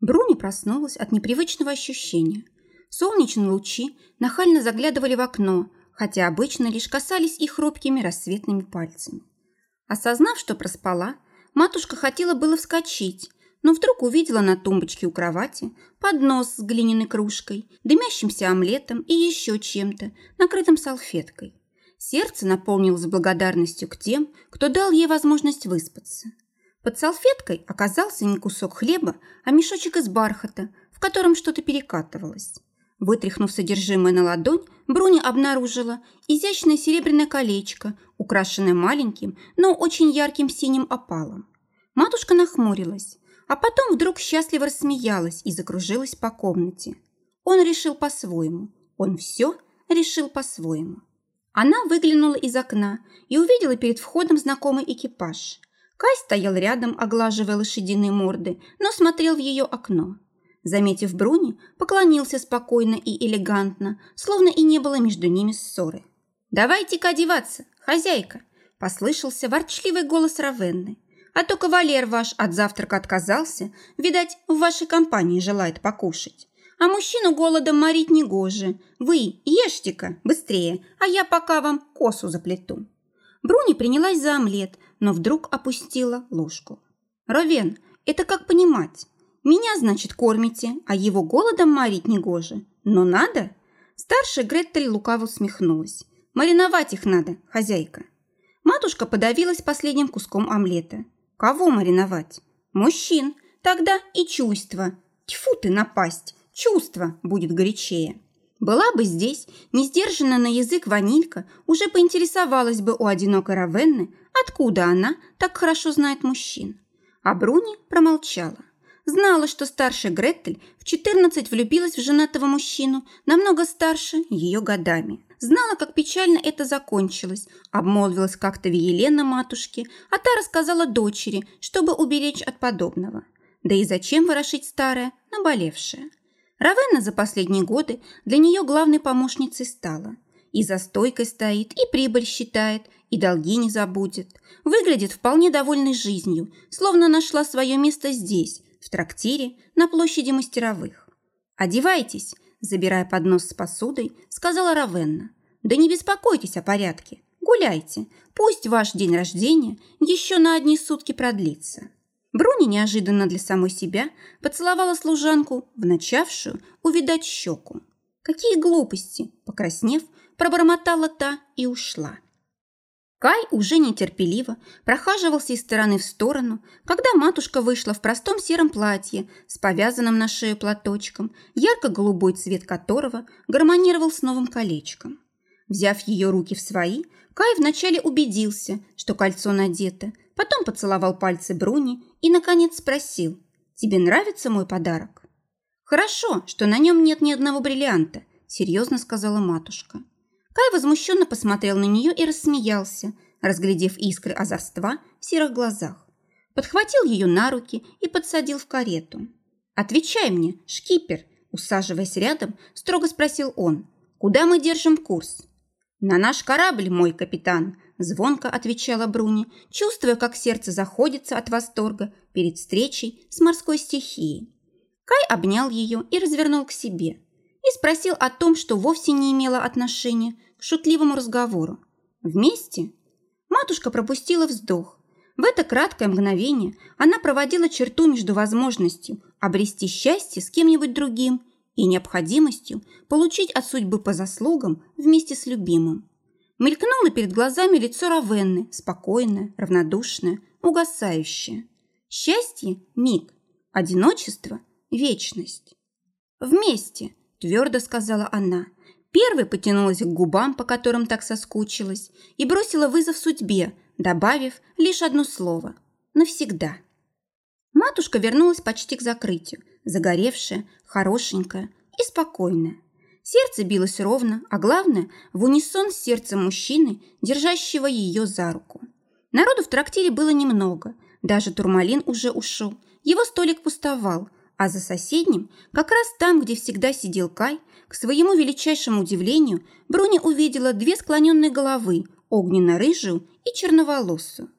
Бруни проснулась от непривычного ощущения. Солнечные лучи нахально заглядывали в окно, хотя обычно лишь касались их хрупкими рассветными пальцами. Осознав, что проспала, матушка хотела было вскочить, но вдруг увидела на тумбочке у кровати поднос с глиняной кружкой, дымящимся омлетом и еще чем-то, накрытым салфеткой. Сердце наполнилось благодарностью к тем, кто дал ей возможность выспаться. Под салфеткой оказался не кусок хлеба, а мешочек из бархата, в котором что-то перекатывалось. Вытряхнув содержимое на ладонь, Бруни обнаружила изящное серебряное колечко, украшенное маленьким, но очень ярким синим опалом. Матушка нахмурилась, а потом вдруг счастливо рассмеялась и закружилась по комнате. Он решил по-своему. Он все решил по-своему. Она выглянула из окна и увидела перед входом знакомый экипаж. Кай стоял рядом, оглаживая лошадиные морды, но смотрел в ее окно. Заметив Бруни, поклонился спокойно и элегантно, словно и не было между ними ссоры. «Давайте-ка одеваться, хозяйка!» – послышался ворчливый голос Равенны. «А то кавалер ваш от завтрака отказался, видать, в вашей компании желает покушать. А мужчину голодом морить негоже. Вы ешьте-ка быстрее, а я пока вам косу заплету». Бруни принялась за омлет, но вдруг опустила ложку. «Ровен, это как понимать? Меня, значит, кормите, а его голодом морить негоже. Но надо?» Старшая Гретель лукаво усмехнулась. «Мариновать их надо, хозяйка». Матушка подавилась последним куском омлета. «Кого мариновать?» «Мужчин. Тогда и чувство. Тьфу ты напасть. Чувство будет горячее». Была бы здесь, не сдержанная на язык ванилька, уже поинтересовалась бы у одинокой Равенны, откуда она так хорошо знает мужчин. А Бруни промолчала. Знала, что старшая Гретель в 14 влюбилась в женатого мужчину, намного старше ее годами. Знала, как печально это закончилось, обмолвилась как-то Виелена матушке, а та рассказала дочери, чтобы уберечь от подобного. Да и зачем ворошить старое, наболевшее? Равенна за последние годы для нее главной помощницей стала. И за стойкой стоит, и прибыль считает, и долги не забудет. Выглядит вполне довольной жизнью, словно нашла свое место здесь, в трактире на площади мастеровых. «Одевайтесь», – забирая поднос с посудой, сказала Равенна. «Да не беспокойтесь о порядке. Гуляйте. Пусть ваш день рождения еще на одни сутки продлится». Бруни неожиданно для самой себя поцеловала служанку в начавшую увидать щеку. Какие глупости! Покраснев, пробормотала та и ушла. Кай уже нетерпеливо прохаживался из стороны в сторону, когда матушка вышла в простом сером платье с повязанным на шею платочком, ярко-голубой цвет которого гармонировал с новым колечком. Взяв ее руки в свои, Кай вначале убедился, что кольцо надето, потом поцеловал пальцы Бруни и, наконец, спросил, «Тебе нравится мой подарок?» «Хорошо, что на нем нет ни одного бриллианта», – серьезно сказала матушка. Кай возмущенно посмотрел на нее и рассмеялся, разглядев искры озорства в серых глазах. Подхватил ее на руки и подсадил в карету. «Отвечай мне, шкипер!» Усаживаясь рядом, строго спросил он. «Куда мы держим курс?» «На наш корабль, мой капитан!» Звонко отвечала Бруни, чувствуя, как сердце заходится от восторга перед встречей с морской стихией. Кай обнял ее и развернул к себе. И спросил о том, что вовсе не имело отношения к шутливому разговору. «Вместе?» Матушка пропустила вздох. В это краткое мгновение она проводила черту между возможностью обрести счастье с кем-нибудь другим и необходимостью получить от судьбы по заслугам вместе с любимым. Мелькнуло перед глазами лицо Равенны, спокойное, равнодушное, угасающее. Счастье – миг, одиночество – вечность. «Вместе», – твердо сказала она. Первой потянулась к губам, по которым так соскучилась, и бросила вызов судьбе, добавив лишь одно слово – навсегда. Матушка вернулась почти к закрытию, загоревшая, хорошенькая и спокойная. Сердце билось ровно, а главное, в унисон с сердцем мужчины, держащего ее за руку. Народу в трактире было немного, даже Турмалин уже ушел, его столик пустовал, а за соседним, как раз там, где всегда сидел Кай, к своему величайшему удивлению, Бруни увидела две склоненные головы, огненно-рыжую и черноволосую.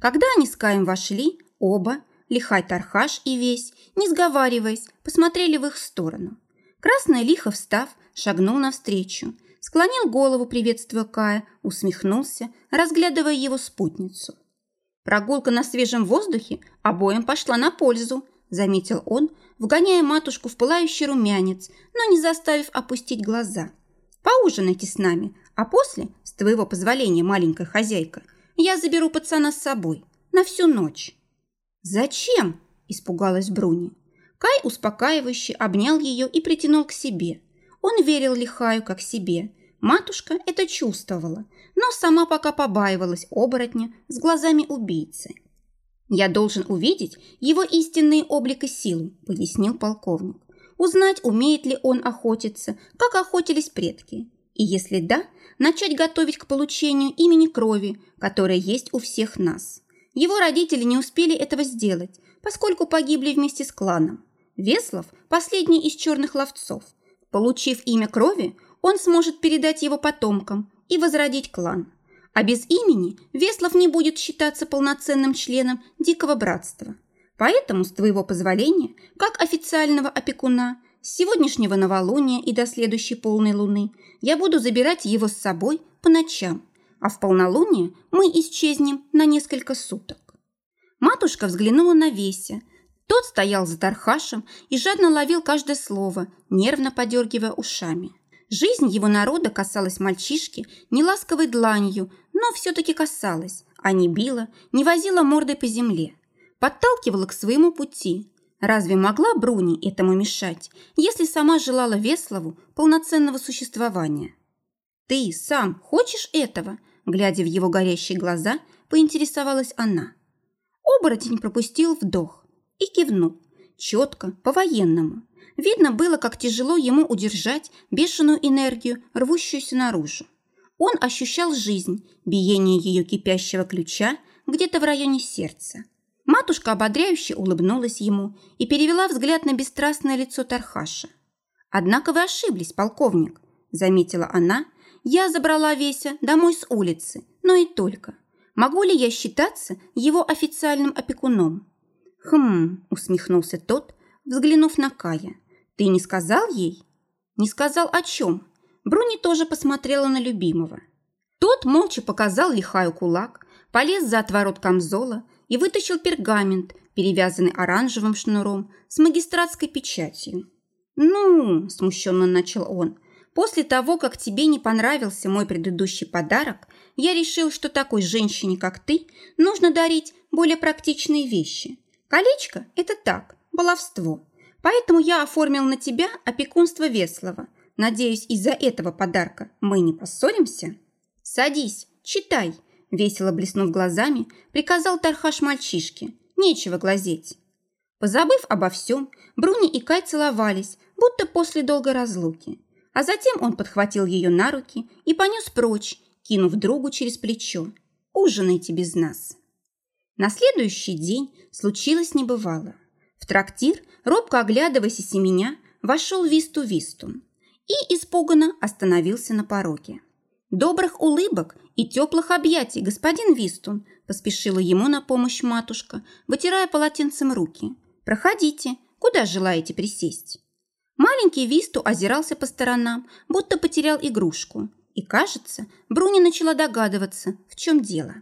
Когда они с Каем вошли, оба, Лихай Тархаш и весь, не сговариваясь, посмотрели в их сторону. Красный лихо, встав, шагнул навстречу, склонил голову, приветствуя Кая, усмехнулся, разглядывая его спутницу. Прогулка на свежем воздухе обоим пошла на пользу, заметил он, вгоняя матушку в пылающий румянец, но не заставив опустить глаза. Поужинайте с нами, а после, с твоего позволения, маленькая хозяйка, я заберу пацана с собой на всю ночь. Зачем? испугалась Бруни. Кай успокаивающе обнял ее и притянул к себе. Он верил Лихаю как себе. Матушка это чувствовала, но сама пока побаивалась оборотня с глазами убийцы. «Я должен увидеть его истинный облик и силу», – пояснил полковник. «Узнать, умеет ли он охотиться, как охотились предки. И если да, начать готовить к получению имени крови, которое есть у всех нас. Его родители не успели этого сделать, поскольку погибли вместе с кланом. Веслов – последний из черных ловцов. Получив имя крови, он сможет передать его потомкам и возродить клан. А без имени Веслов не будет считаться полноценным членом Дикого Братства. Поэтому, с твоего позволения, как официального опекуна, с сегодняшнего новолуния и до следующей полной луны я буду забирать его с собой по ночам, а в полнолуние мы исчезнем на несколько суток. Матушка взглянула на Веся, тот стоял за Тархашем и жадно ловил каждое слово, нервно подергивая ушами. Жизнь его народа касалась мальчишки не ласковой дланью, но все-таки касалась, а не била, не возила мордой по земле. Подталкивала к своему пути. Разве могла Бруни этому мешать, если сама желала Веслову полноценного существования? «Ты сам хочешь этого?» Глядя в его горящие глаза, поинтересовалась она. Оборотень пропустил вдох и кивнул. Четко, по-военному. Видно было, как тяжело ему удержать бешеную энергию, рвущуюся наружу. Он ощущал жизнь, биение ее кипящего ключа где-то в районе сердца. Матушка ободряюще улыбнулась ему и перевела взгляд на бесстрастное лицо Тархаша. «Однако вы ошиблись, полковник», – заметила она. «Я забрала Веся домой с улицы, но и только. Могу ли я считаться его официальным опекуном?» «Хм», – усмехнулся тот, взглянув на Кая. «Ты не сказал ей?» «Не сказал о чем?» Бруни тоже посмотрела на любимого. Тот молча показал лихаю кулак, полез за отворот камзола и вытащил пергамент, перевязанный оранжевым шнуром с магистратской печатью. «Ну», – смущенно начал он, – «после того, как тебе не понравился мой предыдущий подарок, я решил, что такой женщине, как ты, нужно дарить более практичные вещи. Колечко – это так, баловство. Поэтому я оформил на тебя опекунство Веслова. Надеюсь, из-за этого подарка мы не поссоримся? Садись, читай, весело блеснув глазами, приказал Тархаш мальчишке. Нечего глазеть. Позабыв обо всем, Бруни и Кай целовались, будто после долгой разлуки. А затем он подхватил ее на руки и понес прочь, кинув другу через плечо. «Ужинайте без нас». На следующий день случилось небывало. В трактир, робко оглядываясь из меня, вошел Висту Вистун и испуганно остановился на пороге. «Добрых улыбок и теплых объятий, господин Вистун!» поспешила ему на помощь матушка, вытирая полотенцем руки. «Проходите, куда желаете присесть?» Маленький Висту озирался по сторонам, будто потерял игрушку. И, кажется, Бруни начала догадываться, в чем дело.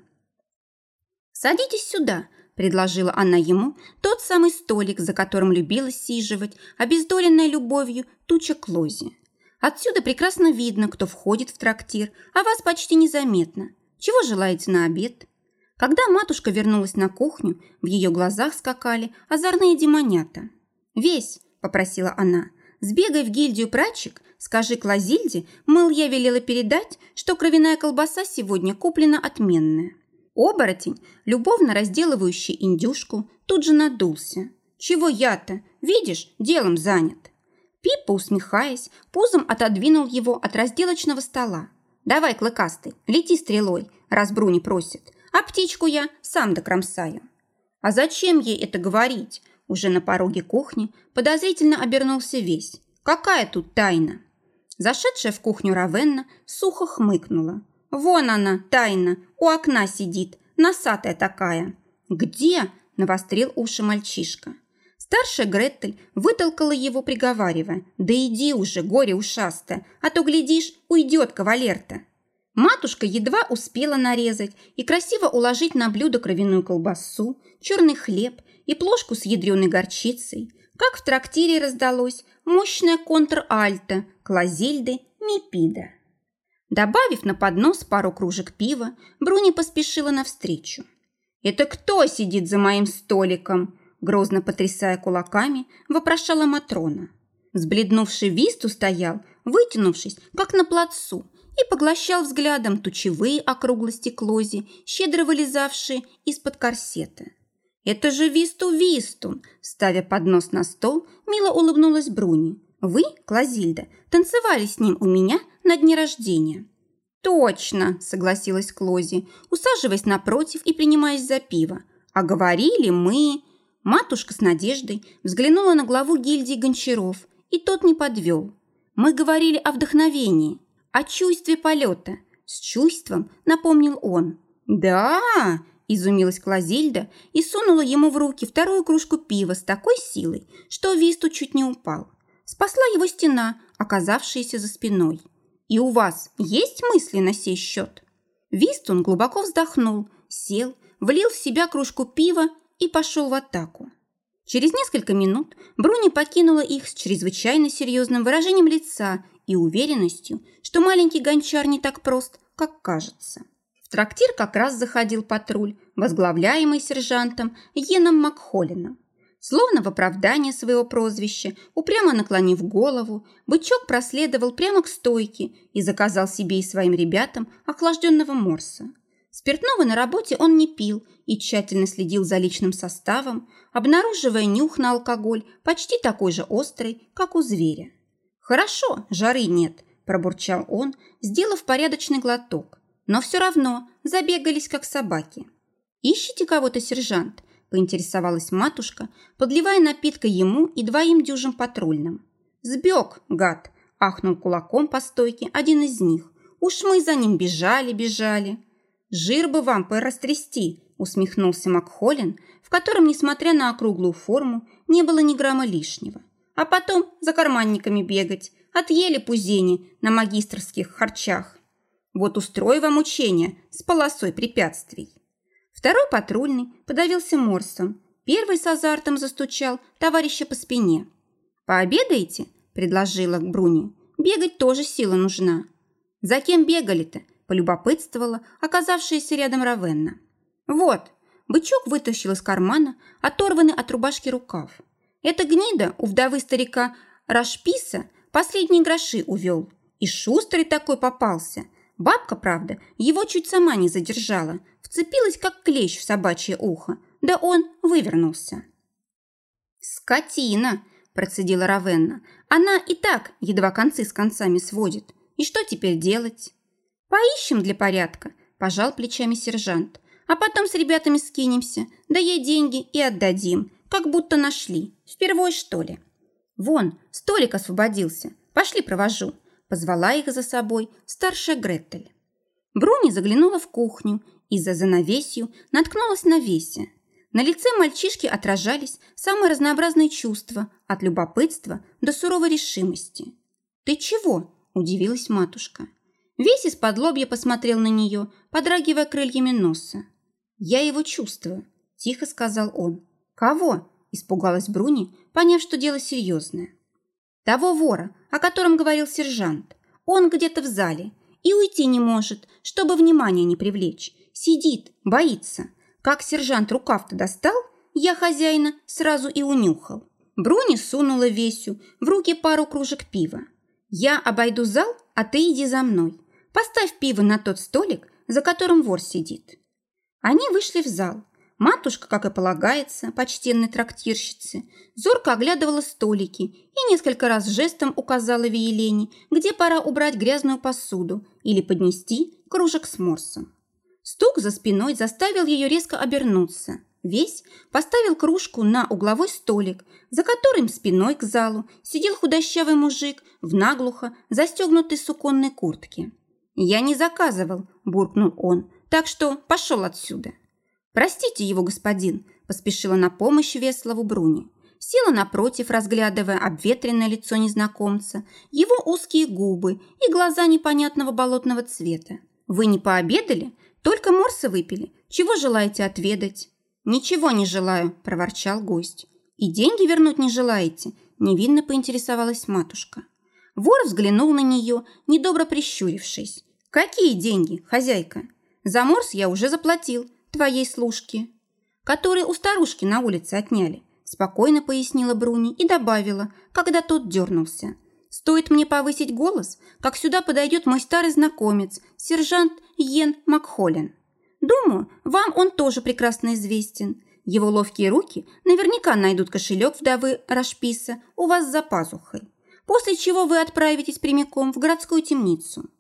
«Садитесь сюда», – предложила она ему, тот самый столик, за которым любила сиживать, обездоленная любовью туча Клози. Отсюда прекрасно видно, кто входит в трактир, а вас почти незаметно. Чего желаете на обед?» Когда матушка вернулась на кухню, в ее глазах скакали озорные демонята. «Весь», – попросила она, – «сбегай в гильдию прачек, скажи Клазильде, мыл я велела передать, что кровяная колбаса сегодня куплена отменная». Оборотень, любовно разделывающий индюшку, тут же надулся. «Чего я-то? Видишь, делом занят». Пиппа, усмехаясь, пузом отодвинул его от разделочного стола. «Давай, клыкастый, лети стрелой, раз Бруни просит, а птичку я сам докромсаю». «А зачем ей это говорить?» Уже на пороге кухни подозрительно обернулся весь. «Какая тут тайна?» Зашедшая в кухню Равенна сухо хмыкнула. «Вон она, тайна, у окна сидит, носатая такая». «Где?» – навострил уши мальчишка. Старшая Гретель вытолкала его, приговаривая, «Да иди уже, горе ушастое, а то, глядишь, уйдет кавалерта». Матушка едва успела нарезать и красиво уложить на блюдо кровяную колбасу, черный хлеб и плошку с ядреной горчицей, как в трактире раздалось мощная контр-альта Клазильды Мипида. Добавив на поднос пару кружек пива, Бруни поспешила навстречу. «Это кто сидит за моим столиком?» Грозно потрясая кулаками, вопрошала Матрона. Сбледнувший Висту стоял, вытянувшись, как на плацу, и поглощал взглядом тучевые округлости Клози, щедро вылезавшие из-под корсета. «Это же Висту-Вистун!» Ставя поднос на стол, мило улыбнулась Бруни. «Вы, Клозильда, танцевали с ним у меня на дне рождения». «Точно!» – согласилась Клози, усаживаясь напротив и принимаясь за пиво. «А говорили мы...» Матушка с надеждой взглянула на главу гильдии гончаров, и тот не подвел. «Мы говорили о вдохновении, о чувстве полета». С чувством напомнил он. «Да!» – изумилась Клозильда и сунула ему в руки вторую кружку пива с такой силой, что Висту чуть не упал. Спасла его стена, оказавшаяся за спиной. «И у вас есть мысли на сей счет?» Вистун глубоко вздохнул, сел, влил в себя кружку пива и пошел в атаку. Через несколько минут Бруни покинула их с чрезвычайно серьезным выражением лица и уверенностью, что маленький гончар не так прост, как кажется. В трактир как раз заходил патруль, возглавляемый сержантом Йеном Макхолином. Словно в оправдание своего прозвища, упрямо наклонив голову, бычок проследовал прямо к стойке и заказал себе и своим ребятам охлажденного морса. Спиртного на работе он не пил и тщательно следил за личным составом, обнаруживая нюх на алкоголь почти такой же острый, как у зверя. «Хорошо, жары нет», – пробурчал он, сделав порядочный глоток. «Но все равно забегались, как собаки». «Ищите кого-то, сержант?» – поинтересовалась матушка, подливая напитка ему и двоим дюжим патрульным. «Сбег, гад!» – ахнул кулаком по стойке один из них. «Уж мы за ним бежали, бежали!» «Жир бы вам порастрясти!» – усмехнулся Макхолин, в котором, несмотря на округлую форму, не было ни грамма лишнего. А потом за карманниками бегать, отъели пузени на магистрских харчах. Вот устрою вам учение с полосой препятствий. Второй патрульный подавился морсом. Первый с азартом застучал товарища по спине. «Пообедаете?» – предложила Бруни. «Бегать тоже сила нужна». «За кем бегали-то?» – полюбопытствовала оказавшаяся рядом Равенна. «Вот!» – бычок вытащил из кармана оторванный от рубашки рукав. «Это гнида у вдовы старика Рашписа последние гроши увел. И шустрый такой попался. Бабка, правда, его чуть сама не задержала, вцепилась, как клещ в собачье ухо, да он вывернулся. «Скотина!» – процедила Равенна. «Она и так едва концы с концами сводит. И что теперь делать?» «Поищем для порядка», – пожал плечами сержант. «А потом с ребятами скинемся, да ей деньги и отдадим, как будто нашли. Впервой, что ли?» «Вон, столик освободился. Пошли провожу», – позвала их за собой старшая Гретель. Бруни заглянула в кухню и за занавесью наткнулась на Весе. На лице мальчишки отражались самые разнообразные чувства, от любопытства до суровой решимости. «Ты чего?» – удивилась матушка. Весь из-под лобья посмотрел на нее, подрагивая крыльями носа. «Я его чувствую», – тихо сказал он. «Кого?» – испугалась Бруни, поняв, что дело серьезное. «Того вора, о котором говорил сержант. Он где-то в зале и уйти не может, чтобы внимание не привлечь. Сидит, боится. Как сержант рукав-то достал, я хозяина сразу и унюхал. Бруни сунула Весю в руки пару кружек пива. «Я обойду зал, а ты иди за мной. Поставь пиво на тот столик, за которым вор сидит». Они вышли в зал. Матушка, как и полагается, почтенной трактирщице, зорко оглядывала столики и несколько раз жестом указала Виелене, где пора убрать грязную посуду или поднести кружек с морсом. Стук за спиной заставил ее резко обернуться. Весь поставил кружку на угловой столик, за которым спиной к залу сидел худощавый мужик в наглухо застегнутой суконной куртке. «Я не заказывал», – буркнул он, – «так что пошел отсюда». «Простите его, господин», – поспешила на помощь Веслову Бруни. Села напротив, разглядывая обветренное лицо незнакомца, его узкие губы и глаза непонятного болотного цвета. «Вы не пообедали? Только морсы выпили. Чего желаете отведать?» «Ничего не желаю», – проворчал гость. «И деньги вернуть не желаете?» – невинно поинтересовалась матушка. Вор взглянул на нее, недобро прищурившись. «Какие деньги, хозяйка? За морс я уже заплатил, твоей служке, которые у старушки на улице отняли», спокойно пояснила Бруни и добавила, когда тот дернулся. «Стоит мне повысить голос, как сюда подойдет мой старый знакомец, сержант Йен Макхоллен. Думаю, вам он тоже прекрасно известен. Его ловкие руки наверняка найдут кошелек вдовы Рашписа у вас за пазухой после чего вы отправитесь прямиком в городскую темницу.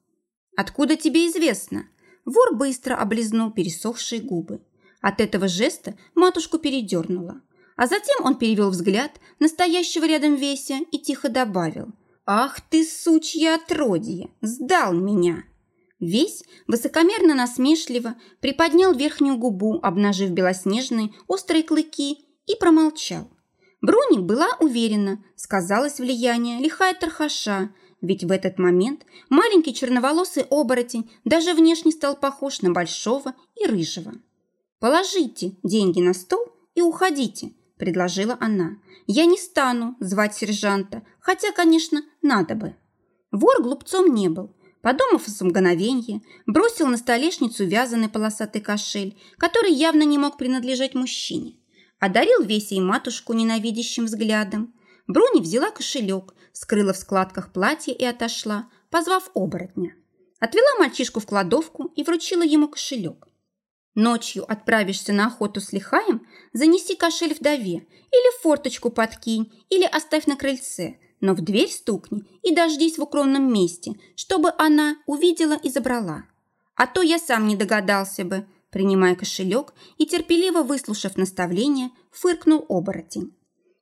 Откуда тебе известно? Вор быстро облизнул пересохшие губы. От этого жеста матушку передернула. А затем он перевел взгляд настоящего рядом Веся и тихо добавил. «Ах ты, сучья отродье! Сдал меня!» Весь высокомерно насмешливо приподнял верхнюю губу, обнажив белоснежные острые клыки, и промолчал. Бруни была уверена, сказалось влияние лихая тархаша, ведь в этот момент маленький черноволосый оборотень даже внешне стал похож на большого и рыжего. «Положите деньги на стол и уходите», – предложила она. «Я не стану звать сержанта, хотя, конечно, надо бы». Вор глупцом не был. Подумав с мгновенье, бросил на столешницу вязаный полосатый кошель, который явно не мог принадлежать мужчине одарил Веся и матушку ненавидящим взглядом. Бруни взяла кошелек, скрыла в складках платья и отошла, позвав оборотня. Отвела мальчишку в кладовку и вручила ему кошелек. Ночью отправишься на охоту с лихаем, занеси кошель вдове, или форточку подкинь, или оставь на крыльце, но в дверь стукни и дождись в укромном месте, чтобы она увидела и забрала. А то я сам не догадался бы, принимая кошелек и терпеливо выслушав наставление, фыркнул оборотень.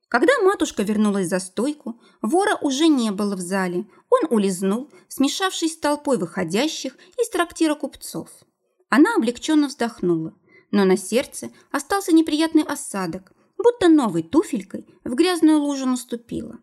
Когда матушка вернулась за стойку, вора уже не было в зале. Он улизнул, смешавшись с толпой выходящих из трактира купцов. Она облегченно вздохнула, но на сердце остался неприятный осадок, будто новой туфелькой в грязную лужу наступила.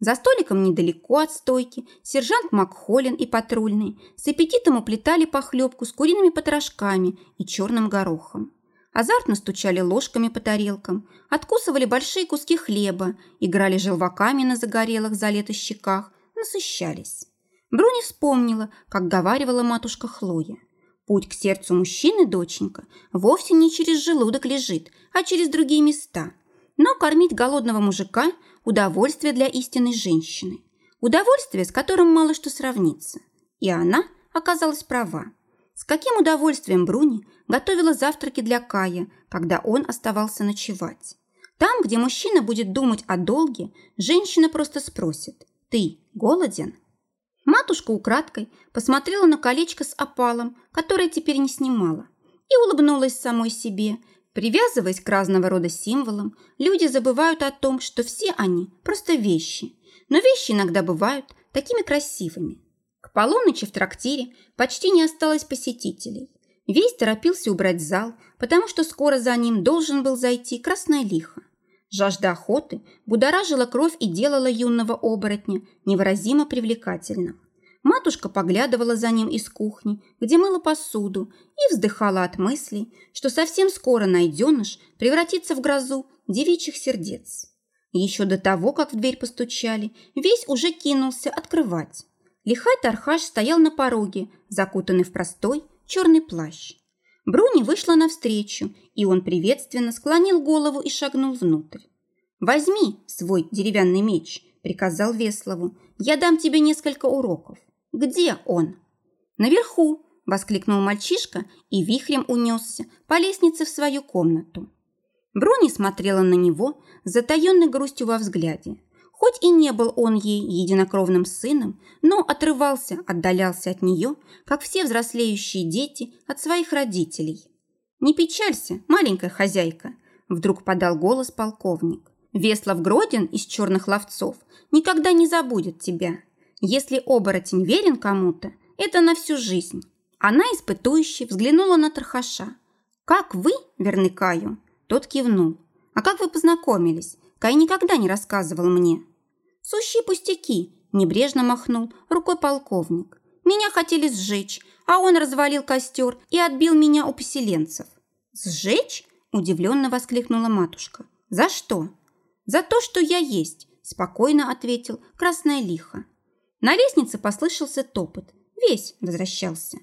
За столиком недалеко от стойки сержант Макхолин и патрульный с аппетитом уплетали похлебку с куриными потрошками и черным горохом. Азартно стучали ложками по тарелкам, откусывали большие куски хлеба, играли желваками на загорелых за лето щеках, насыщались. Бруни вспомнила, как говаривала матушка Хлоя. Путь к сердцу мужчины, доченька, вовсе не через желудок лежит, а через другие места. Но кормить голодного мужика – удовольствие для истинной женщины. Удовольствие, с которым мало что сравнится. И она оказалась права. С каким удовольствием Бруни готовила завтраки для Кая, когда он оставался ночевать. Там, где мужчина будет думать о долге, женщина просто спросит «Ты голоден?». Матушка украдкой посмотрела на колечко с опалом, которое теперь не снимала, и улыбнулась самой себе – Привязываясь к разного рода символам, люди забывают о том, что все они просто вещи. Но вещи иногда бывают такими красивыми. К полуночи в трактире почти не осталось посетителей. Весь торопился убрать зал, потому что скоро за ним должен был зайти красное лихо. Жажда охоты будоражила кровь и делала юного оборотня невыразимо привлекательным. Матушка поглядывала за ним из кухни, где мыла посуду, и вздыхала от мыслей, что совсем скоро найденыш превратится в грозу девичьих сердец. Еще до того, как в дверь постучали, весь уже кинулся открывать. Лихай Тархаш стоял на пороге, закутанный в простой черный плащ. Бруни вышла навстречу, и он приветственно склонил голову и шагнул внутрь. «Возьми свой деревянный меч», – приказал Веслову. «Я дам тебе несколько уроков». Где он?» «Наверху!» – воскликнул мальчишка и вихрем унесся по лестнице в свою комнату. Бруни смотрела на него с затаенной грустью во взгляде. Хоть и не был он ей единокровным сыном, но отрывался, отдалялся от нее, как все взрослеющие дети от своих родителей. «Не печалься, маленькая хозяйка», – вдруг подал голос полковник. «Веслов Гродин из черных ловцов никогда не забудет тебя. Если оборотень верен кому-то, это на всю жизнь. Она испытующе взглянула на Тархаша. «Как вы, верны Каю?» Тот кивнул. «А как вы познакомились? Кай никогда не рассказывал мне». «Сущие пустяки», – небрежно махнул рукой полковник. «Меня хотели сжечь, а он развалил костер и отбил меня у поселенцев». «Сжечь?» – удивленно воскликнула матушка. «За что?» «За то, что я есть», – спокойно ответил красная лиха. На лестнице послышался топот. Весь возвращался.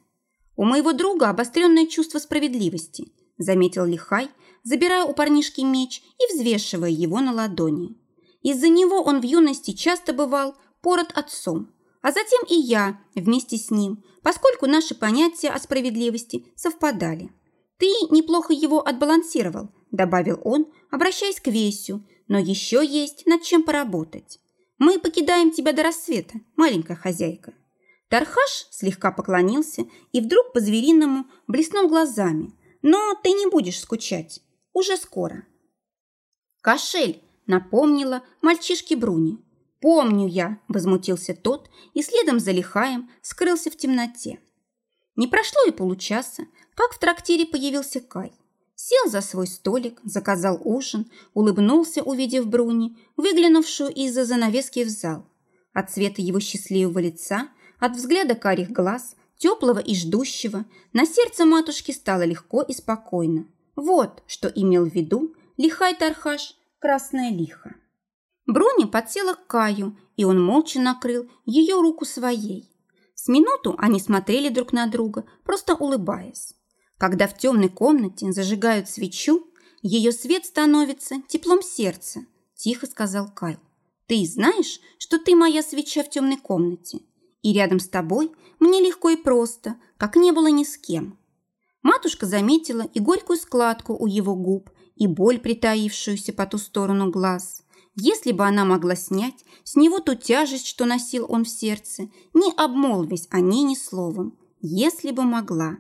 «У моего друга обостренное чувство справедливости», – заметил Лихай, забирая у парнишки меч и взвешивая его на ладони. Из-за него он в юности часто бывал пород отцом, а затем и я вместе с ним, поскольку наши понятия о справедливости совпадали. «Ты неплохо его отбалансировал», – добавил он, обращаясь к Весю, «но еще есть над чем поработать. Мы покидаем тебя до рассвета, маленькая хозяйка». Тархаш слегка поклонился и вдруг по-звериному блеснул глазами. «Но ты не будешь скучать. Уже скоро». «Кошель!» – напомнила мальчишке Бруни. «Помню я!» – возмутился тот и следом за лихаем скрылся в темноте. Не прошло и получаса, как в трактире появился Кай. Сел за свой столик, заказал ужин, улыбнулся, увидев Бруни, выглянувшую из-за занавески в зал. От цвета его счастливого лица, от взгляда карих глаз, теплого и ждущего, на сердце матушки стало легко и спокойно. Вот что имел в виду лихай Тархаш, красная лиха. Бруни подсела к Каю, и он молча накрыл ее руку своей. С минуту они смотрели друг на друга, просто улыбаясь. Когда в темной комнате зажигают свечу, ее свет становится теплом сердца, тихо сказал Кайл. Ты знаешь, что ты моя свеча в темной комнате, и рядом с тобой мне легко и просто, как не было ни с кем. Матушка заметила и горькую складку у его губ, и боль, притаившуюся по ту сторону глаз. Если бы она могла снять с него ту тяжесть, что носил он в сердце, не обмолвясь о ней ни словом, если бы могла.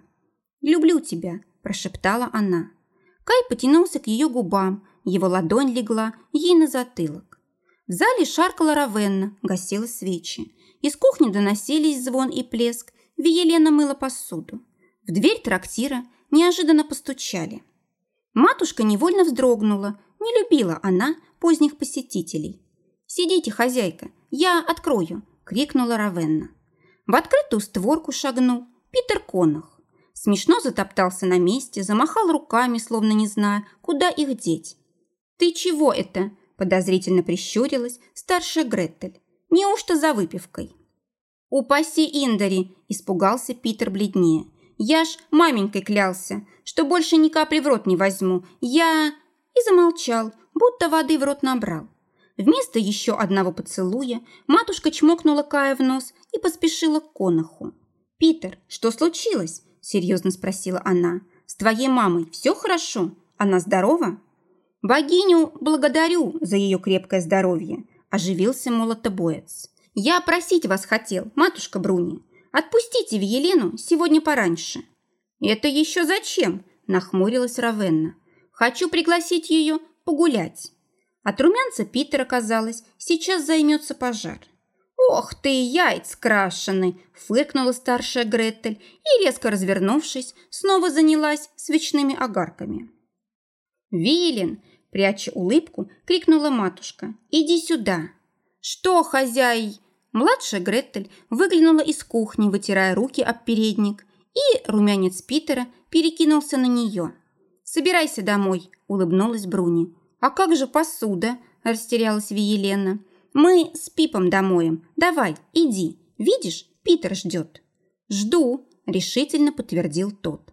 «Люблю тебя», – прошептала она. Кай потянулся к ее губам, его ладонь легла ей на затылок. В зале шаркала Равенна, гасила свечи. Из кухни доносились звон и плеск, Виелена мыла посуду. В дверь трактира неожиданно постучали. Матушка невольно вздрогнула, не любила она поздних посетителей. «Сидите, хозяйка, я открою!» – крикнула Равенна. В открытую створку шагнул Питер Конах. Смешно затоптался на месте, замахал руками, словно не зная, куда их деть. «Ты чего это?» – подозрительно прищурилась старшая Гретель. «Неужто за выпивкой?» «Упаси Индари!» – испугался Питер бледнее. «Я ж маменькой клялся, что больше ни капли в рот не возьму. Я...» И замолчал, будто воды в рот набрал. Вместо еще одного поцелуя матушка чмокнула Кая в нос и поспешила к коноху. «Питер, что случилось?» – серьезно спросила она. «С твоей мамой все хорошо? Она здорова?» «Богиню благодарю за ее крепкое здоровье», – оживился молотобоец. «Я просить вас хотел, матушка Бруни. Отпустите в Елену сегодня пораньше». «Это еще зачем?» – нахмурилась Равенна. «Хочу пригласить ее погулять. От румянца Питера, казалось, сейчас займется пожар. «Ох ты, яйц крашеный!» – фыркнула старшая Гретель и, резко развернувшись, снова занялась свечными огарками. «Вилен!» – пряча улыбку, крикнула матушка. «Иди сюда!» «Что, хозяй?» Младшая Гретель выглянула из кухни, вытирая руки об передник, и румянец Питера перекинулся на нее. «Собирайся домой», – улыбнулась Бруни. «А как же посуда?» – растерялась Виелена. «Мы с Пипом домоем. Давай, иди. Видишь, Питер ждет». «Жду», – решительно подтвердил тот.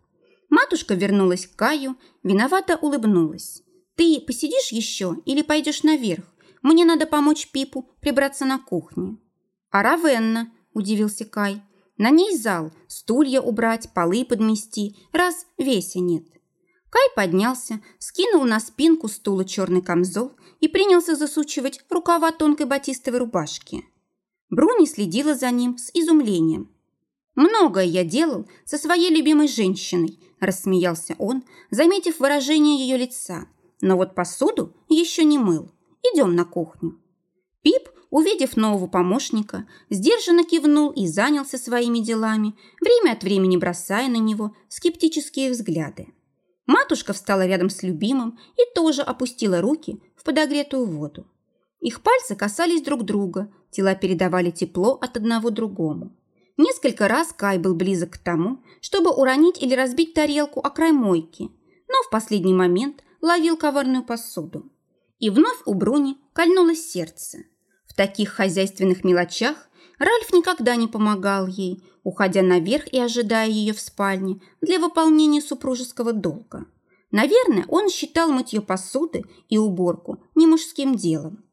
Матушка вернулась к Каю, виновато улыбнулась. «Ты посидишь еще или пойдешь наверх? Мне надо помочь Пипу прибраться на кухне». «А Равенна?» – удивился Кай. «На ней зал, стулья убрать, полы подмести, раз веся нет». Кай поднялся, скинул на спинку стула черный камзол и принялся засучивать рукава тонкой батистовой рубашки. Бруни следила за ним с изумлением. «Многое я делал со своей любимой женщиной», – рассмеялся он, заметив выражение ее лица. «Но вот посуду еще не мыл. Идем на кухню». Пип, увидев нового помощника, сдержанно кивнул и занялся своими делами, время от времени бросая на него скептические взгляды. Матушка встала рядом с любимым и тоже опустила руки в подогретую воду. Их пальцы касались друг друга, тела передавали тепло от одного другому. Несколько раз Кай был близок к тому, чтобы уронить или разбить тарелку о край мойки, но в последний момент ловил коварную посуду. И вновь у Бруни кольнулось сердце. Таких хозяйственных мелочах Ральф никогда не помогал ей, уходя наверх и ожидая ее в спальне для выполнения супружеского долга. Наверное, он считал мытье посуды и уборку не мужским делом.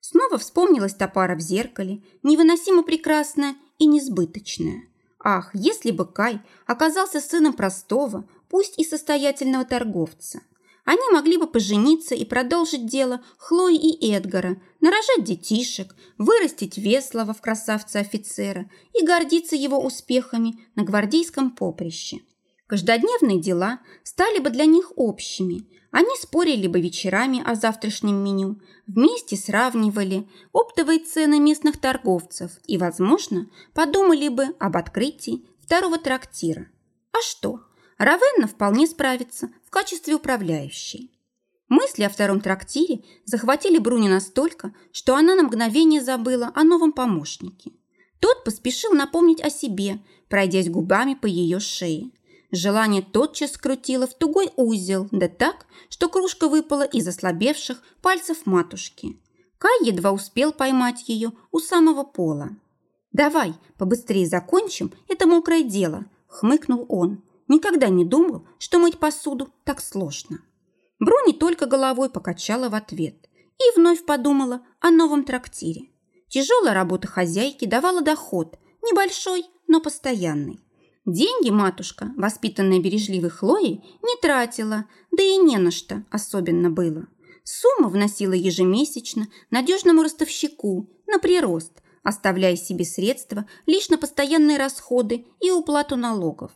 Снова вспомнилась та пара в зеркале, невыносимо прекрасная и несбыточная. Ах, если бы Кай оказался сыном простого, пусть и состоятельного торговца. Они могли бы пожениться и продолжить дело Хлои и Эдгара, нарожать детишек, вырастить Веслова в красавца-офицера и гордиться его успехами на гвардейском поприще. Каждодневные дела стали бы для них общими. Они спорили бы вечерами о завтрашнем меню, вместе сравнивали оптовые цены местных торговцев и, возможно, подумали бы об открытии второго трактира. А что? Равенна вполне справится в качестве управляющей. Мысли о втором трактире захватили Бруни настолько, что она на мгновение забыла о новом помощнике. Тот поспешил напомнить о себе, пройдясь губами по ее шее. Желание тотчас скрутило в тугой узел, да так, что кружка выпала из ослабевших пальцев матушки. Кай едва успел поймать ее у самого пола. «Давай, побыстрее закончим это мокрое дело», – хмыкнул он. Никогда не думал, что мыть посуду так сложно. Бруни только головой покачала в ответ и вновь подумала о новом трактире. Тяжелая работа хозяйки давала доход, небольшой, но постоянный. Деньги матушка, воспитанная бережливой Хлоей, не тратила, да и не на что особенно было. Сумма вносила ежемесячно надежному ростовщику на прирост, оставляя себе средства лишь на постоянные расходы и уплату налогов.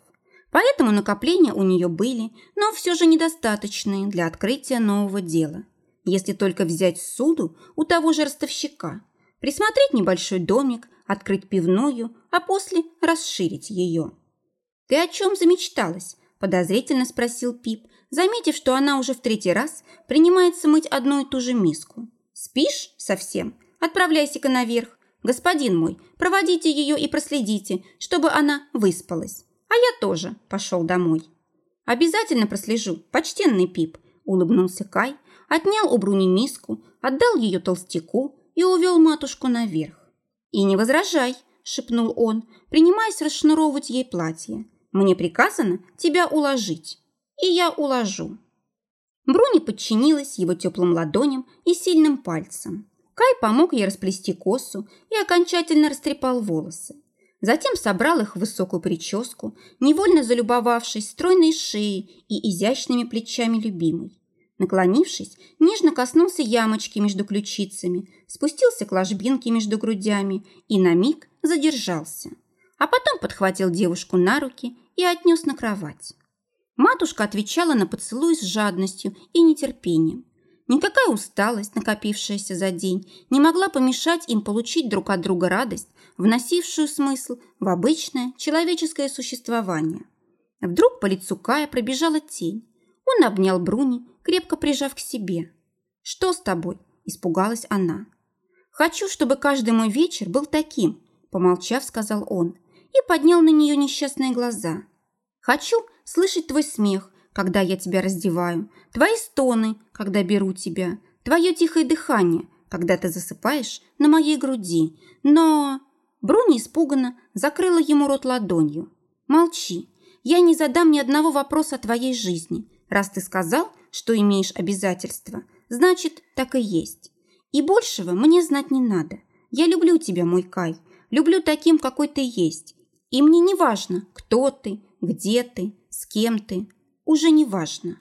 Поэтому накопления у нее были, но все же недостаточные для открытия нового дела. Если только взять суду у того же ростовщика, присмотреть небольшой домик, открыть пивную, а после расширить ее. «Ты о чем замечталась?» – подозрительно спросил Пип, заметив, что она уже в третий раз принимается мыть одну и ту же миску. «Спишь совсем? Отправляйся-ка наверх. Господин мой, проводите ее и проследите, чтобы она выспалась. А я тоже пошел домой. Обязательно прослежу, почтенный Пип, улыбнулся Кай, отнял у Бруни миску, отдал ее толстяку и увел матушку наверх. И не возражай, шепнул он, принимаясь расшнуровывать ей платье. Мне приказано тебя уложить, и я уложу. Бруни подчинилась его теплым ладоням и сильным пальцам. Кай помог ей расплести косу и окончательно растрепал волосы. Затем собрал их в высокую прическу, невольно залюбовавшись стройной шеей и изящными плечами любимой. Наклонившись, нежно коснулся ямочки между ключицами, спустился к ложбинке между грудями и на миг задержался. А потом подхватил девушку на руки и отнес на кровать. Матушка отвечала на поцелуй с жадностью и нетерпением. Никакая усталость, накопившаяся за день, не могла помешать им получить друг от друга радость вносившую смысл в обычное человеческое существование. Вдруг по лицу Кая пробежала тень. Он обнял Бруни, крепко прижав к себе. «Что с тобой?» – испугалась она. «Хочу, чтобы каждый мой вечер был таким», – помолчав, сказал он, и поднял на нее несчастные глаза. «Хочу слышать твой смех, когда я тебя раздеваю, твои стоны, когда беру тебя, твое тихое дыхание, когда ты засыпаешь на моей груди, но...» Бруни испуганно закрыла ему рот ладонью. «Молчи. Я не задам ни одного вопроса о твоей жизни. Раз ты сказал, что имеешь обязательства, значит, так и есть. И большего мне знать не надо. Я люблю тебя, мой Кай. Люблю таким, какой ты есть. И мне не важно, кто ты, где ты, с кем ты. Уже не важно».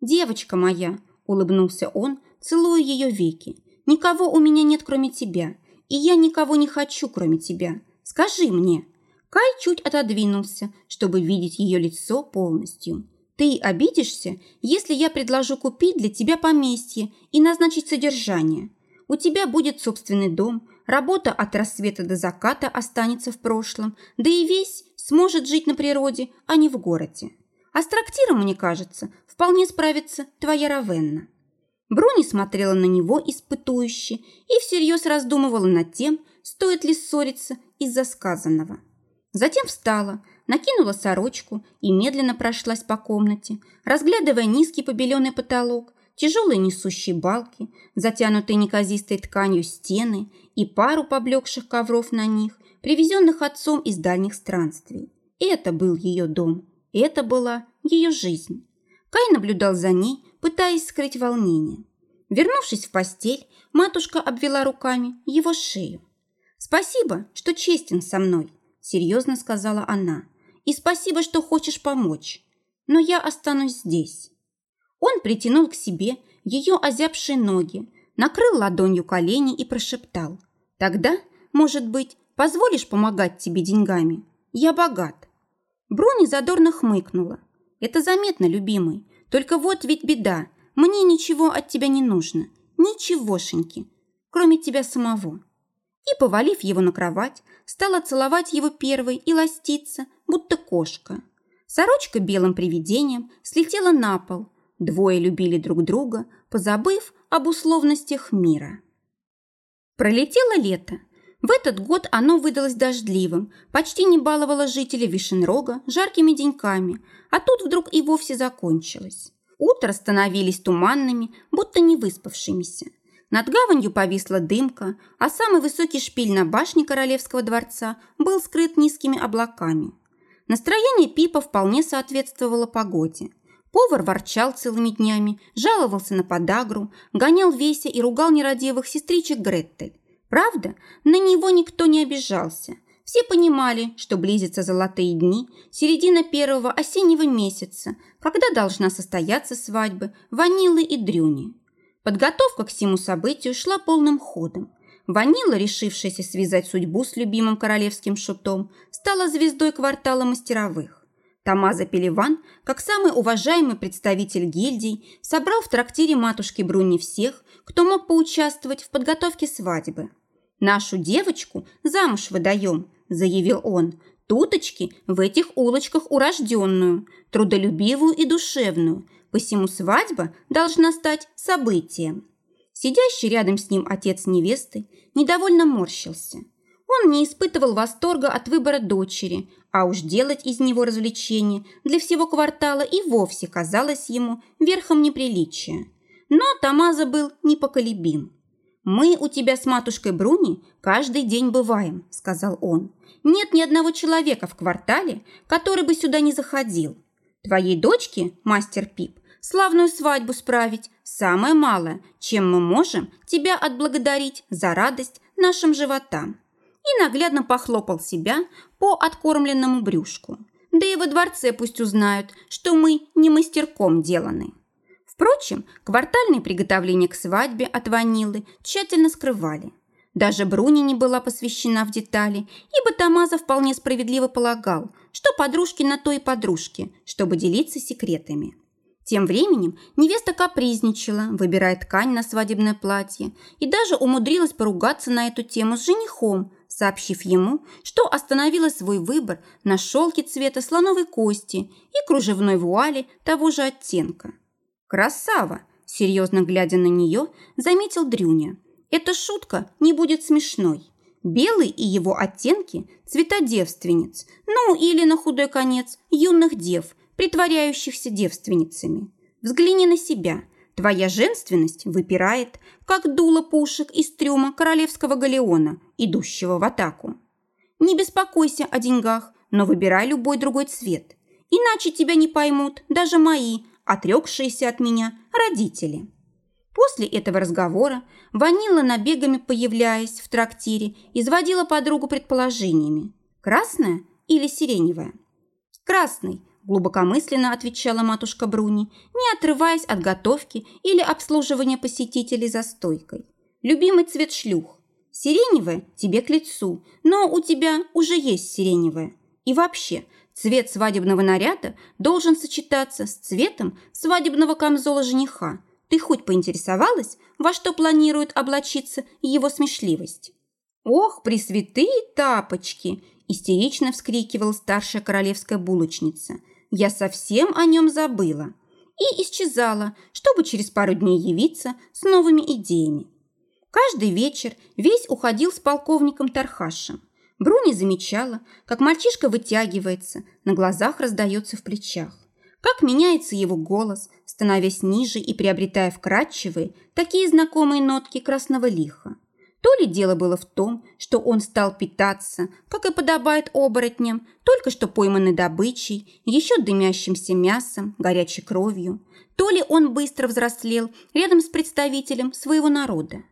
«Девочка моя», – улыбнулся он, целуя ее веки, – «никого у меня нет, кроме тебя и я никого не хочу, кроме тебя. Скажи мне». Кай чуть отодвинулся, чтобы видеть ее лицо полностью. «Ты обидишься, если я предложу купить для тебя поместье и назначить содержание? У тебя будет собственный дом, работа от рассвета до заката останется в прошлом, да и весь сможет жить на природе, а не в городе. А с трактиром, мне кажется, вполне справится твоя Равенна». Бруни смотрела на него испытующе и всерьез раздумывала над тем, стоит ли ссориться из-за сказанного. Затем встала, накинула сорочку и медленно прошлась по комнате, разглядывая низкий побеленный потолок, тяжелые несущие балки, затянутые неказистой тканью стены и пару поблекших ковров на них, привезенных отцом из дальних странствий. Это был ее дом, это была ее жизнь. Кай наблюдал за ней, пытаясь скрыть волнение. Вернувшись в постель, матушка обвела руками его шею. «Спасибо, что честен со мной», – серьезно сказала она. «И спасибо, что хочешь помочь. Но я останусь здесь». Он притянул к себе ее озябшие ноги, накрыл ладонью колени и прошептал. «Тогда, может быть, позволишь помогать тебе деньгами? Я богат». Бруни задорно хмыкнула. «Это заметно, любимый. Только вот ведь беда. Мне ничего от тебя не нужно. Ничегошеньки. Кроме тебя самого». И, повалив его на кровать, стала целовать его первой и ластиться, будто кошка. Сорочка белым привидением слетела на пол. Двое любили друг друга, позабыв об условностях мира. Пролетело лето. В этот год оно выдалось дождливым, почти не баловало жителей Вишенрога жаркими деньками, а тут вдруг и вовсе закончилось. Утро становились туманными, будто не выспавшимися. Над гаванью повисла дымка, а самый высокий шпиль на башне Королевского дворца был скрыт низкими облаками. Настроение Пипа вполне соответствовало погоде. Повар ворчал целыми днями, жаловался на подагру, гонял Веся и ругал нерадивых сестричек Греттель. Правда, на него никто не обижался. Все понимали, что близятся золотые дни, середина первого осеннего месяца, когда должна состояться свадьба Ванилы и Дрюни. Подготовка к всему событию шла полным ходом. Ванила, решившаяся связать судьбу с любимым королевским шутом, стала звездой квартала мастеровых. Тамаза Пеливан, как самый уважаемый представитель гильдий, собрал в трактире матушки Бруни всех, кто мог поучаствовать в подготовке свадьбы. «Нашу девочку замуж выдаем», – заявил он. «Туточки в этих улочках урожденную, трудолюбивую и душевную, посему свадьба должна стать событием». Сидящий рядом с ним отец невесты недовольно морщился. Он не испытывал восторга от выбора дочери, а уж делать из него развлечение для всего квартала и вовсе казалось ему верхом неприличия. Но Тамаза был непоколебим. «Мы у тебя с матушкой Бруни каждый день бываем», – сказал он. «Нет ни одного человека в квартале, который бы сюда не заходил. Твоей дочке, мастер Пип, славную свадьбу справить – самое малое, чем мы можем тебя отблагодарить за радость нашим животам». И наглядно похлопал себя по откормленному брюшку. Да и во дворце пусть узнают, что мы не мастерком деланы. Впрочем, квартальные приготовления к свадьбе от Ванилы тщательно скрывали. Даже Бруни не была посвящена в детали, ибо Тамаза вполне справедливо полагал, что подружки на то и подружки, чтобы делиться секретами. Тем временем невеста капризничала, выбирая ткань на свадебное платье, и даже умудрилась поругаться на эту тему с женихом, сообщив ему, что остановила свой выбор на шелке цвета слоновой кости и кружевной вуале того же оттенка. «Красава!» – серьезно глядя на нее, заметил Дрюня. «Эта шутка не будет смешной. Белый и его оттенки – цвета девственниц, ну или, на худой конец, юных дев, притворяющихся девственницами. Взгляни на себя. Твоя женственность выпирает, как дуло пушек из трюма королевского галеона, идущего в атаку. Не беспокойся о деньгах, но выбирай любой другой цвет. Иначе тебя не поймут даже мои – отрекшиеся от меня родители. После этого разговора Ванила набегами появляясь в трактире, изводила подругу предположениями. Красная или сиреневая? Красный, глубокомысленно отвечала матушка Бруни, не отрываясь от готовки или обслуживания посетителей за стойкой. Любимый цвет шлюх. Сиреневая тебе к лицу, но у тебя уже есть сиреневая. И вообще, Цвет свадебного наряда должен сочетаться с цветом свадебного камзола жениха. Ты хоть поинтересовалась, во что планирует облачиться его смешливость? «Ох, пресвятые тапочки!» – истерично вскрикивала старшая королевская булочница. «Я совсем о нем забыла. и исчезала, чтобы через пару дней явиться с новыми идеями. Каждый вечер весь уходил с полковником Тархашем. Бруни замечала, как мальчишка вытягивается, на глазах раздается в плечах. Как меняется его голос, становясь ниже и приобретая вкрадчивые, такие знакомые нотки красного лиха. То ли дело было в том, что он стал питаться, как и подобает оборотням, только что пойманной добычей, еще дымящимся мясом, горячей кровью, то ли он быстро взрослел рядом с представителем своего народа.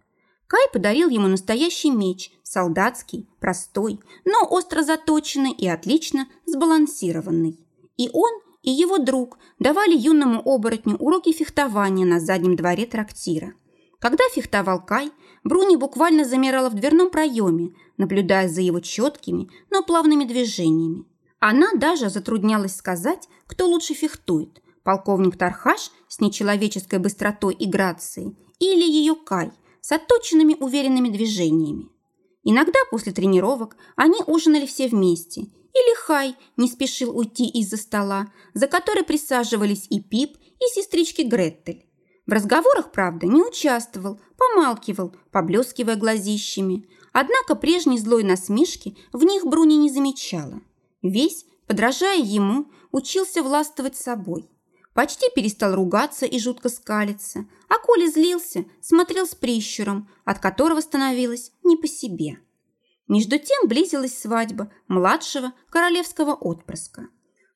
Кай подарил ему настоящий меч, солдатский, простой, но остро заточенный и отлично сбалансированный. И он, и его друг давали юному оборотню уроки фехтования на заднем дворе трактира. Когда фехтовал Кай, Бруни буквально замирала в дверном проеме, наблюдая за его четкими, но плавными движениями. Она даже затруднялась сказать, кто лучше фехтует – полковник Тархаш с нечеловеческой быстротой и грацией или ее Кай с отточенными уверенными движениями. Иногда после тренировок они ужинали все вместе, или Хай не спешил уйти из-за стола, за который присаживались и Пип, и сестрички Греттель. В разговорах, правда, не участвовал, помалкивал, поблескивая глазищами. Однако прежней злой насмешки в них Бруни не замечала. Весь, подражая ему, учился властвовать собой. Почти перестал ругаться и жутко скалиться, а Коля злился, смотрел с прищуром, от которого становилось не по себе. Между тем близилась свадьба младшего королевского отпрыска.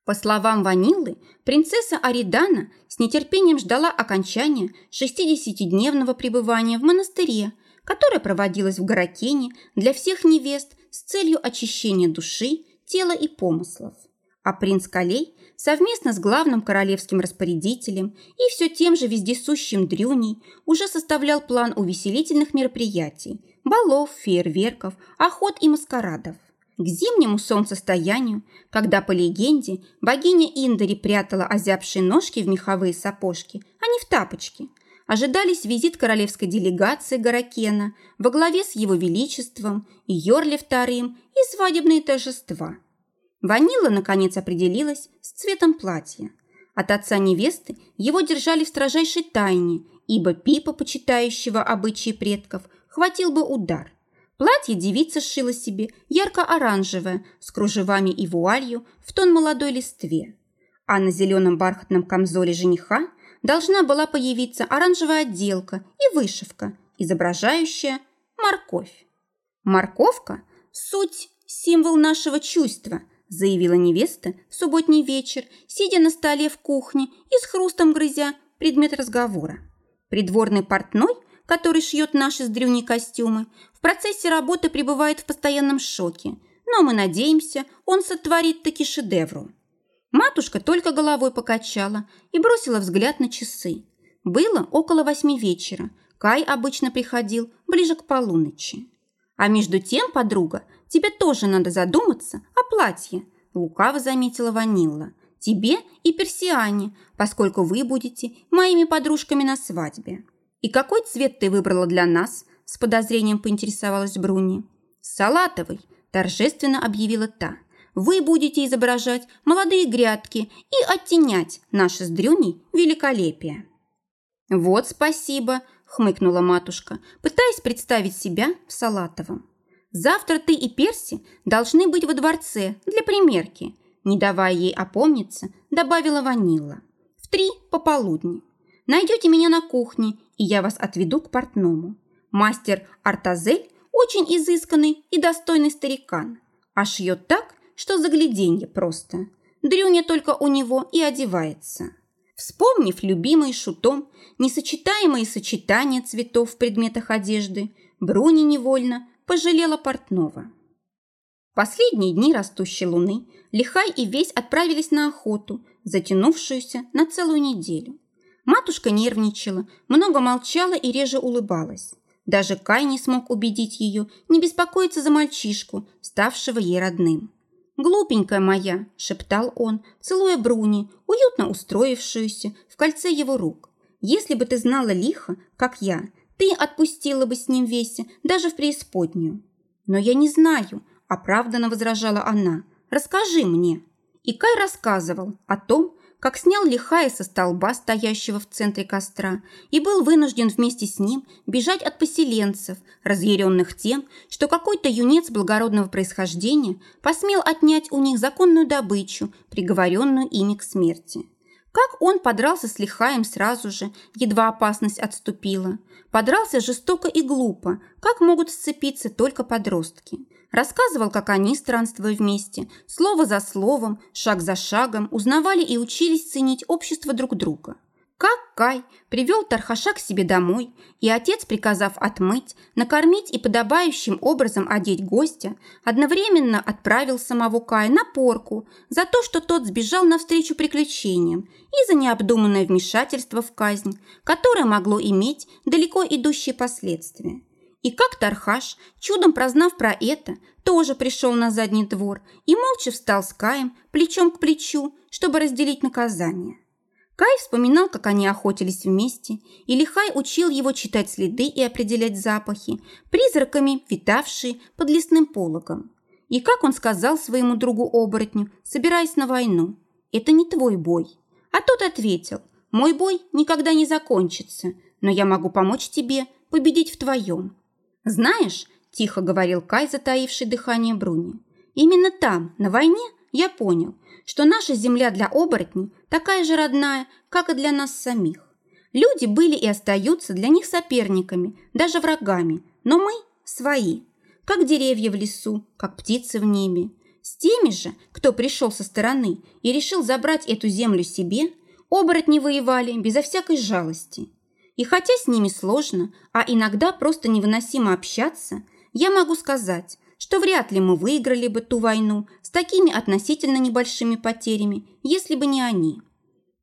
По словам Ваниллы, принцесса Аридана с нетерпением ждала окончания 60-дневного пребывания в монастыре, которое проводилось в Гаракене для всех невест с целью очищения души, тела и помыслов. А принц Калей совместно с главным королевским распорядителем и все тем же вездесущим Дрюней уже составлял план увеселительных мероприятий, балов, фейерверков, охот и маскарадов. К зимнему солнцестоянию, когда, по легенде, богиня Индари прятала озябшие ножки в меховые сапожки, а не в тапочки, ожидались визит королевской делегации Гаракена во главе с его величеством, Йорли вторым и свадебные торжества. Ванила, наконец, определилась с цветом платья. От отца невесты его держали в строжайшей тайне, ибо Пипа, почитающего обычаи предков, хватил бы удар. Платье девица сшила себе ярко-оранжевое, с кружевами и вуалью в тон молодой листве. А на зеленом бархатном камзоле жениха должна была появиться оранжевая отделка и вышивка, изображающая морковь. Морковка – суть, символ нашего чувства, заявила невеста в субботний вечер, сидя на столе в кухне и с хрустом грызя предмет разговора. Придворный портной который шьет наши с дрюней костюмы, в процессе работы пребывает в постоянном шоке, но мы надеемся, он сотворит таки шедевру. Матушка только головой покачала и бросила взгляд на часы. Было около восьми вечера. Кай обычно приходил ближе к полуночи. А между тем, подруга, тебе тоже надо задуматься о платье, лукаво заметила Ванилла. Тебе и Персиане, поскольку вы будете моими подружками на свадьбе. «И какой цвет ты выбрала для нас?» – с подозрением поинтересовалась Бруни. «Салатовый», – торжественно объявила та. «Вы будете изображать молодые грядки и оттенять наше с Дрюней великолепие». «Вот спасибо», – хмыкнула матушка, пытаясь представить себя в салатовом. «Завтра ты и Перси должны быть во дворце для примерки», не давая ей опомниться, добавила Ванила. «В три пополудни. Найдете меня на кухне и я вас отведу к портному. Мастер Артазель очень изысканный и достойный старикан, а шьет так, что загляденье просто. Дрюня только у него и одевается. Вспомнив любимый шутом несочетаемые сочетания цветов в предметах одежды, Бруни невольно пожалела портного. Последние дни растущей луны Лихай и Весь отправились на охоту, затянувшуюся на целую неделю. Матушка нервничала, много молчала и реже улыбалась. Даже Кай не смог убедить ее не беспокоиться за мальчишку, ставшего ей родным. «Глупенькая моя», – шептал он, целуя Бруни, уютно устроившуюся в кольце его рук. «Если бы ты знала лихо, как я, ты отпустила бы с ним Веся даже в преисподнюю». «Но я не знаю», – оправданно возражала она. «Расскажи мне». И Кай рассказывал о том, как снял лихая со столба, стоящего в центре костра, и был вынужден вместе с ним бежать от поселенцев, разъяренных тем, что какой-то юнец благородного происхождения посмел отнять у них законную добычу, приговоренную ими к смерти. Как он подрался с лихаем сразу же, едва опасность отступила. Подрался жестоко и глупо, как могут сцепиться только подростки. Рассказывал, как они, странствуя вместе, слово за словом, шаг за шагом, узнавали и учились ценить общество друг друга. Как Кай привел Тархаша к себе домой, и отец, приказав отмыть, накормить и подобающим образом одеть гостя, одновременно отправил самого Кая на порку за то, что тот сбежал навстречу приключениям и за необдуманное вмешательство в казнь, которое могло иметь далеко идущие последствия. И как Тархаш, чудом прознав про это, тоже пришел на задний двор и молча встал с Каем плечом к плечу, чтобы разделить наказание. Кай вспоминал, как они охотились вместе, и Лихай учил его читать следы и определять запахи, призраками, витавшие под лесным пологом. И как он сказал своему другу-оборотню, собираясь на войну, «Это не твой бой». А тот ответил, «Мой бой никогда не закончится, но я могу помочь тебе победить в твоем». «Знаешь», – тихо говорил Кай, затаивший дыхание Бруни, «именно там, на войне, я понял, что наша земля для оборотней такая же родная, как и для нас самих. Люди были и остаются для них соперниками, даже врагами, но мы свои, как деревья в лесу, как птицы в небе. С теми же, кто пришел со стороны и решил забрать эту землю себе, оборотни воевали безо всякой жалости. И хотя с ними сложно, а иногда просто невыносимо общаться, я могу сказать, что вряд ли мы выиграли бы ту войну с такими относительно небольшими потерями, если бы не они.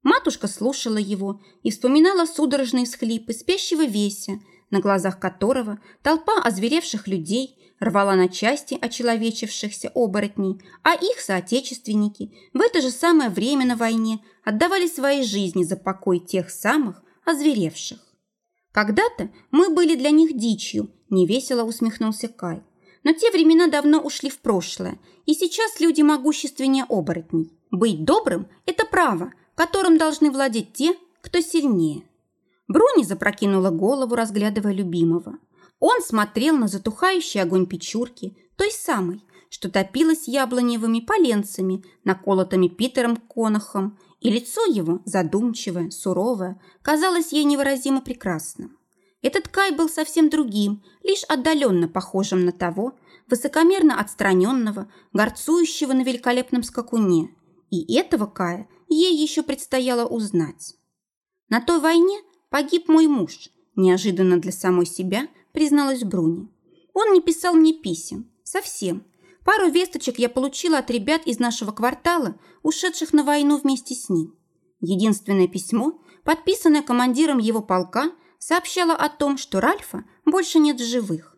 Матушка слушала его и вспоминала судорожные всхлипы спящего Веся, на глазах которого толпа озверевших людей рвала на части очеловечившихся оборотней, а их соотечественники в это же самое время на войне отдавали свои жизни за покой тех самых озверевших. Когда-то мы были для них дичью, невесело усмехнулся Кай. Но те времена давно ушли в прошлое, и сейчас люди могущественнее оборотней. Быть добрым – это право, которым должны владеть те, кто сильнее. Бруни запрокинула голову, разглядывая любимого. Он смотрел на затухающий огонь печурки, той самой, что топилась яблоневыми поленцами, наколотыми Питером Конохом, и лицо его, задумчивое, суровое, казалось ей невыразимо прекрасным. Этот Кай был совсем другим, лишь отдаленно похожим на того, высокомерно отстраненного, горцующего на великолепном скакуне. И этого Кая ей еще предстояло узнать. На той войне погиб мой муж, неожиданно для самой себя призналась Бруни. Он не писал мне писем, совсем. Пару весточек я получила от ребят из нашего квартала, ушедших на войну вместе с ним. Единственное письмо, подписанное командиром его полка, сообщала о том, что Ральфа больше нет в живых.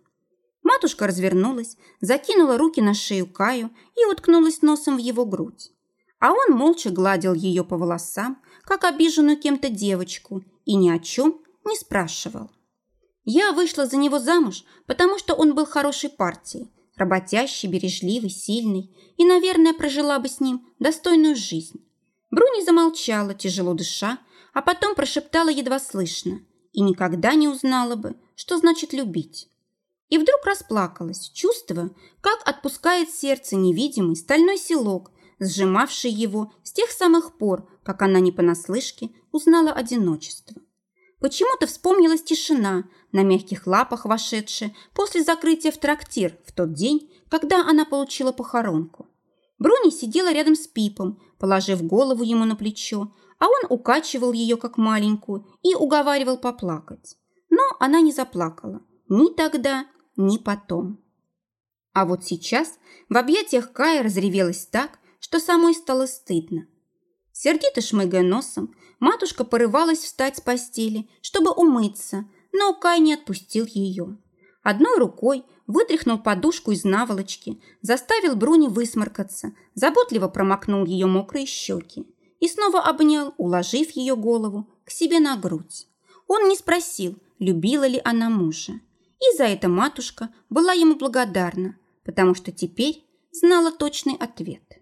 Матушка развернулась, закинула руки на шею Каю и уткнулась носом в его грудь. А он молча гладил ее по волосам, как обиженную кем-то девочку, и ни о чем не спрашивал. Я вышла за него замуж, потому что он был хорошей партией, работящий, бережливый, сильный, и, наверное, прожила бы с ним достойную жизнь. Бруни замолчала, тяжело дыша, а потом прошептала едва слышно – и никогда не узнала бы, что значит любить. И вдруг расплакалась, чувствуя, как отпускает сердце невидимый стальной селок, сжимавший его с тех самых пор, как она не понаслышке узнала одиночество. Почему-то вспомнилась тишина, на мягких лапах вошедшая после закрытия в трактир в тот день, когда она получила похоронку. Бруни сидела рядом с Пипом, положив голову ему на плечо, а он укачивал ее как маленькую и уговаривал поплакать. Но она не заплакала ни тогда, ни потом. А вот сейчас в объятиях Кая разревелась так, что самой стало стыдно. Сердито шмыгая носом, матушка порывалась встать с постели, чтобы умыться, но Кай не отпустил ее. Одной рукой вытряхнул подушку из наволочки, заставил Бруни высморкаться, заботливо промокнул ее мокрые щеки и снова обнял, уложив ее голову к себе на грудь. Он не спросил, любила ли она мужа. И за это матушка была ему благодарна, потому что теперь знала точный ответ.